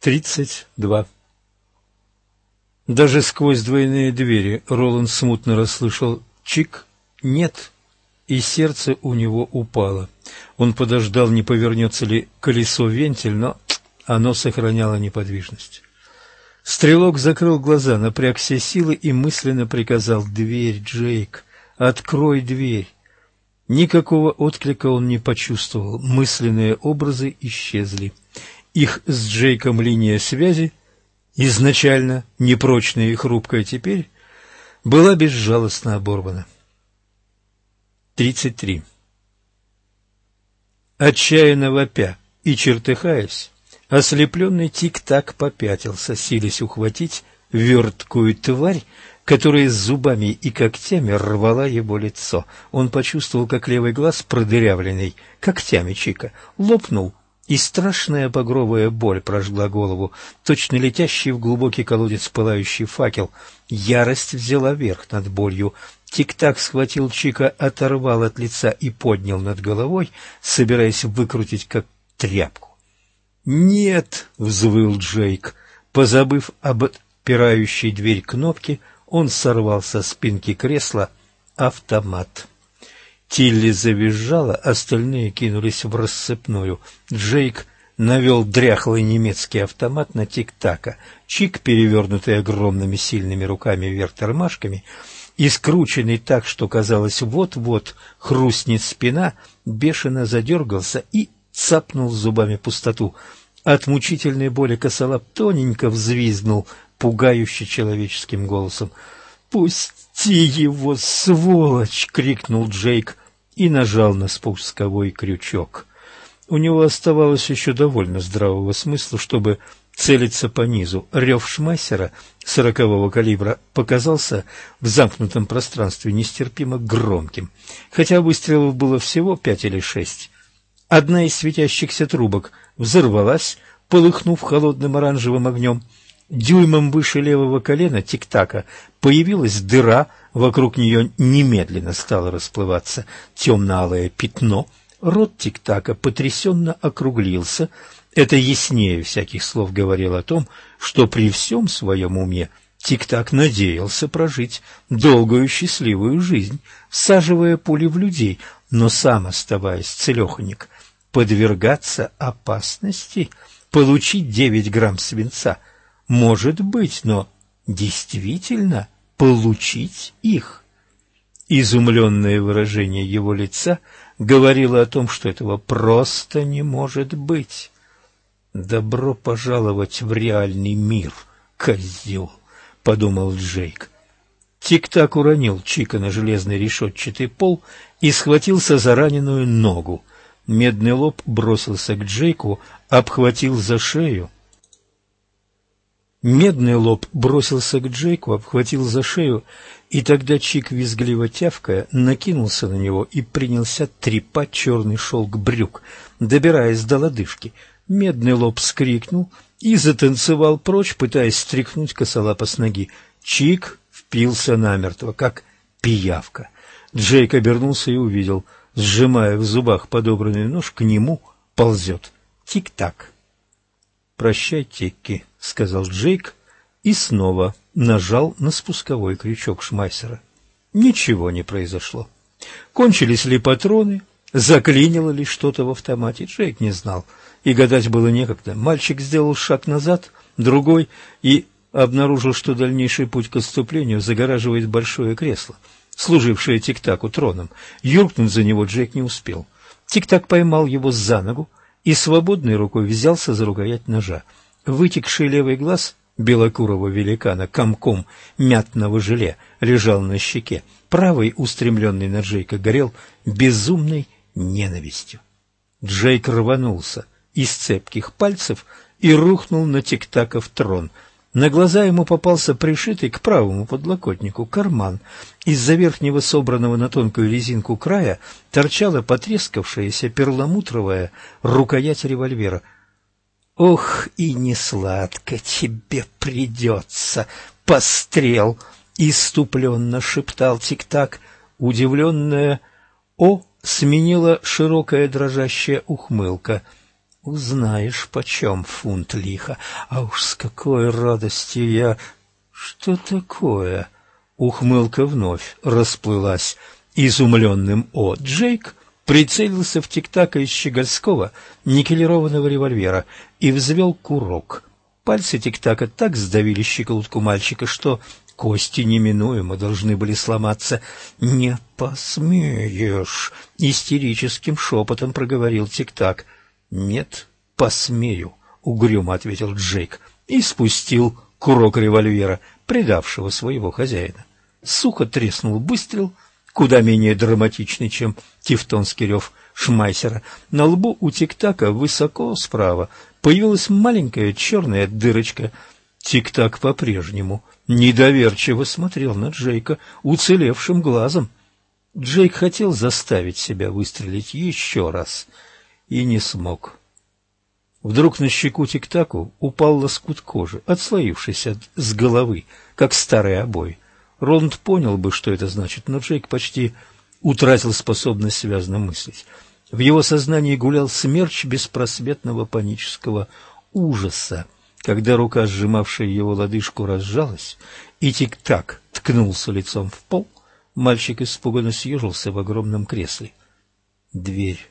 Тридцать два. Даже сквозь двойные двери Роланд смутно расслышал «чик, нет», и сердце у него упало. Он подождал, не повернется ли колесо-вентиль, но оно сохраняло неподвижность. Стрелок закрыл глаза, напряг все силы и мысленно приказал «Дверь, Джейк, открой дверь». Никакого отклика он не почувствовал, мысленные образы исчезли. Их с Джейком линия связи, изначально непрочная и хрупкая теперь, была безжалостно оборвана. 33. Отчаянно вопя и чертыхаясь, ослепленный тик-так попятился, силясь ухватить верткую тварь, которая зубами и когтями рвала его лицо. Он почувствовал, как левый глаз, продырявленный когтями Чика, лопнул, и страшная багровая боль прожгла голову, точно летящий в глубокий колодец пылающий факел. Ярость взяла верх над болью, Тик-так схватил Чика, оторвал от лица и поднял над головой, собираясь выкрутить как тряпку. «Нет!» — взвыл Джейк. Позабыв об отпирающей дверь кнопки, он сорвал со спинки кресла автомат. Тилли завизжала, остальные кинулись в рассыпную. Джейк навел дряхлый немецкий автомат на тик-така. Чик, перевернутый огромными сильными руками вверх тормашками, — и скрученный так, что казалось, вот-вот хрустнет спина, бешено задергался и цапнул зубами пустоту. От мучительной боли косолап тоненько взвизгнул, пугающе человеческим голосом. «Пусти его, сволочь!» — крикнул Джейк и нажал на спусковой крючок. У него оставалось еще довольно здравого смысла, чтобы целиться по низу. Рев Шмайсера сорокового калибра показался в замкнутом пространстве нестерпимо громким, хотя выстрелов было всего пять или шесть. Одна из светящихся трубок взорвалась, полыхнув холодным оранжевым огнем. Дюймом выше левого колена тик-така появилась дыра, вокруг нее немедленно стало расплываться темно-алое пятно. Рот тик-така потрясенно округлился — это яснее всяких слов говорило о том, что при всем своем уме Тик-так надеялся прожить долгую счастливую жизнь, всаживая пули в людей, но сам, оставаясь целеханик, подвергаться опасности, получить девять грамм свинца, может быть, но действительно получить их. Изумленное выражение его лица говорило о том, что этого просто не может быть. «Добро пожаловать в реальный мир, козел!» — подумал Джейк. Тик-так уронил Чика на железный решетчатый пол и схватился за раненую ногу. Медный лоб бросился к Джейку, обхватил за шею. Медный лоб бросился к Джейку, обхватил за шею, и тогда Чик, визгливо тявкая, накинулся на него и принялся трепать черный шелк брюк, добираясь до лодыжки — Медный лоб скрикнул и затанцевал прочь, пытаясь стряхнуть косолапа с ноги. Чик впился намертво, как пиявка. Джейк обернулся и увидел, сжимая в зубах подобранный нож, к нему ползет. Тик-так. «Прощай, Тикки», — сказал Джейк и снова нажал на спусковой крючок Шмайсера. Ничего не произошло. Кончились ли патроны, заклинило ли что-то в автомате, Джейк не знал и гадать было некогда. Мальчик сделал шаг назад, другой, и обнаружил, что дальнейший путь к отступлению загораживает большое кресло, служившее Тик-Таку троном. Юркнуть за него Джек не успел. Тик-Так поймал его за ногу и свободной рукой взялся за рукоять ножа. Вытекший левый глаз белокурого великана комком мятного желе лежал на щеке. Правый, устремленный на Джейка, горел безумной ненавистью. Джейк рванулся — из цепких пальцев и рухнул на тиктаков трон. На глаза ему попался пришитый к правому подлокотнику карман. Из-за верхнего собранного на тонкую резинку края торчала потрескавшаяся перламутровая рукоять револьвера. «Ох, и не сладко тебе придется, пострел!» — иступленно шептал тик-так. Удивленная «О» сменила широкая дрожащая ухмылка — Узнаешь, почем фунт лиха, а уж с какой радостью я... Что такое? Ухмылка вновь расплылась изумленным «О». Джейк прицелился в тик-така из щегольского никелированного револьвера и взвел курок. Пальцы тик-така так сдавили щеколотку мальчика, что кости неминуемо должны были сломаться. «Не посмеешь!» — истерическим шепотом проговорил тик-так. «Нет, посмею», — угрюмо ответил Джейк и спустил курок револьвера, предавшего своего хозяина. Сухо треснул выстрел, куда менее драматичный, чем тевтонский рев Шмайсера. На лбу у тик-така высоко справа появилась маленькая черная дырочка. Тик-так по-прежнему недоверчиво смотрел на Джейка уцелевшим глазом. Джейк хотел заставить себя выстрелить еще раз и не смог. Вдруг на щеку тик-таку упал лоскут кожи, отслоившийся с головы, как старые обои. Роланд понял бы, что это значит, но Джейк почти утратил способность связно мыслить. В его сознании гулял смерч беспросветного панического ужаса, когда рука, сжимавшая его лодыжку, разжалась, и тик-так ткнулся лицом в пол, мальчик испуганно съежился в огромном кресле. Дверь.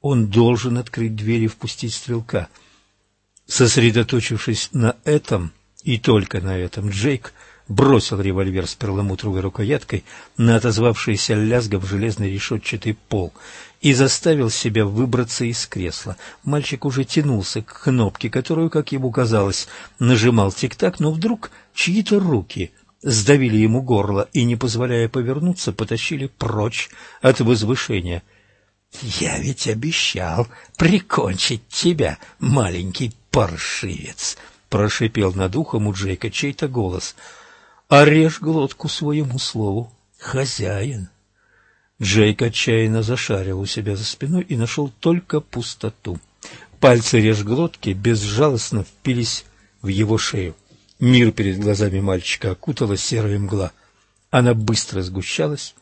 Он должен открыть дверь и впустить стрелка. Сосредоточившись на этом, и только на этом, Джейк бросил револьвер с перламутровой рукояткой на отозвавшийся лязгом железный решетчатый пол и заставил себя выбраться из кресла. Мальчик уже тянулся к кнопке, которую, как ему казалось, нажимал тик-так, но вдруг чьи-то руки сдавили ему горло и, не позволяя повернуться, потащили прочь от возвышения. «Я ведь обещал прикончить тебя, маленький паршивец!» — прошипел над ухом у Джейка чей-то голос — а режь глотку своему слову, хозяин. Джейк отчаянно зашарил у себя за спиной и нашел только пустоту. Пальцы режглотки безжалостно впились в его шею. Мир перед глазами мальчика окутала серая мгла. Она быстро сгущалась,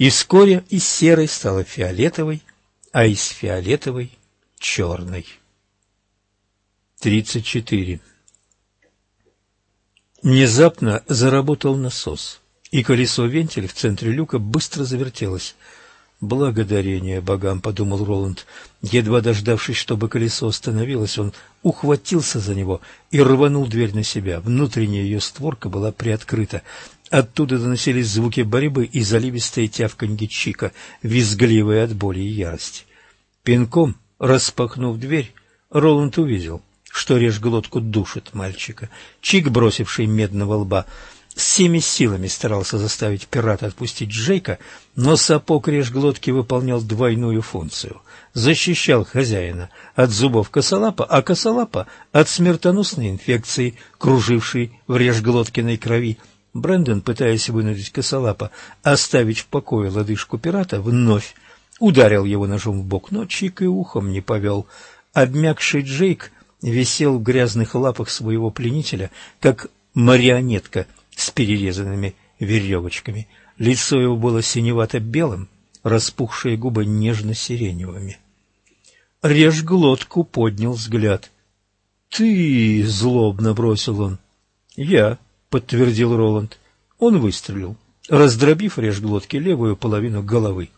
и вскоре из серой стала фиолетовой, а из фиолетовой — черной. Тридцать четыре. Внезапно заработал насос, и колесо-вентиль в центре люка быстро завертелось. «Благодарение богам», — подумал Роланд. Едва дождавшись, чтобы колесо остановилось, он ухватился за него и рванул дверь на себя. Внутренняя ее створка была приоткрыта. Оттуда доносились звуки борьбы и заливистые тявканье Чика, визгливые от боли и ярости. Пинком, распахнув дверь, Роланд увидел — что режь глотку душит мальчика. Чик, бросивший медного лба, всеми силами старался заставить пирата отпустить Джейка, но сапог режь глотки выполнял двойную функцию. Защищал хозяина от зубов косолапа, а косолапа от смертоносной инфекции, кружившей в режглоткиной крови. Брэндон, пытаясь вынудить косолапа оставить в покое лодыжку пирата, вновь ударил его ножом в бок, но Чик и ухом не повел. Обмякший Джейк висел в грязных лапах своего пленителя, как марионетка с перерезанными веревочками. Лицо его было синевато-белым, распухшие губы нежно-сиреневыми. Режь глотку поднял взгляд. «Ты!» — злобно бросил он. «Я», — подтвердил Роланд. Он выстрелил, раздробив режь глотки левую половину головы.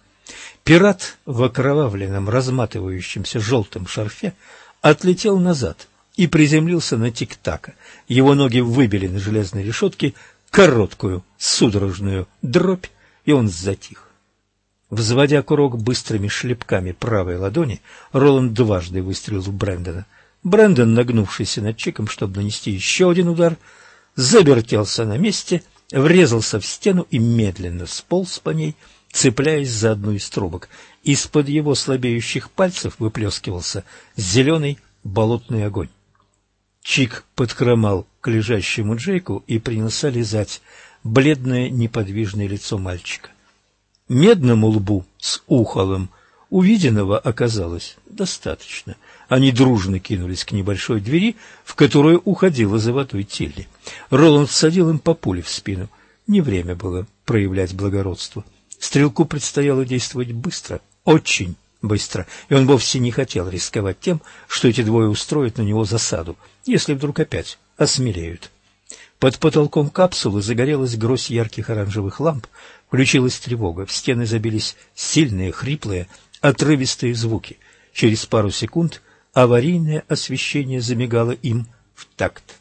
Пират в окровавленном, разматывающемся желтом шарфе отлетел назад и приземлился на тик-така. Его ноги выбили на железной решетке короткую судорожную дробь, и он затих. Взводя курок быстрыми шлепками правой ладони, Роланд дважды выстрелил в Брэндона. Брэндон, нагнувшийся над Чиком, чтобы нанести еще один удар, завертелся на месте, врезался в стену и медленно сполз по ней, цепляясь за одну из трубок. Из-под его слабеющих пальцев выплескивался зеленый болотный огонь. Чик подхромал к лежащему Джейку и принялся лизать бледное неподвижное лицо мальчика. Медному лбу с ухолом Увиденного оказалось достаточно. Они дружно кинулись к небольшой двери, в которую уходила заводой Тилли. Роланд всадил им по пуле в спину. Не время было проявлять благородство. Стрелку предстояло действовать быстро, очень быстро, и он вовсе не хотел рисковать тем, что эти двое устроят на него засаду, если вдруг опять осмелеют. Под потолком капсулы загорелась грозь ярких оранжевых ламп, включилась тревога, в стены забились сильные, хриплые, отрывистые звуки. Через пару секунд аварийное освещение замигало им в такт.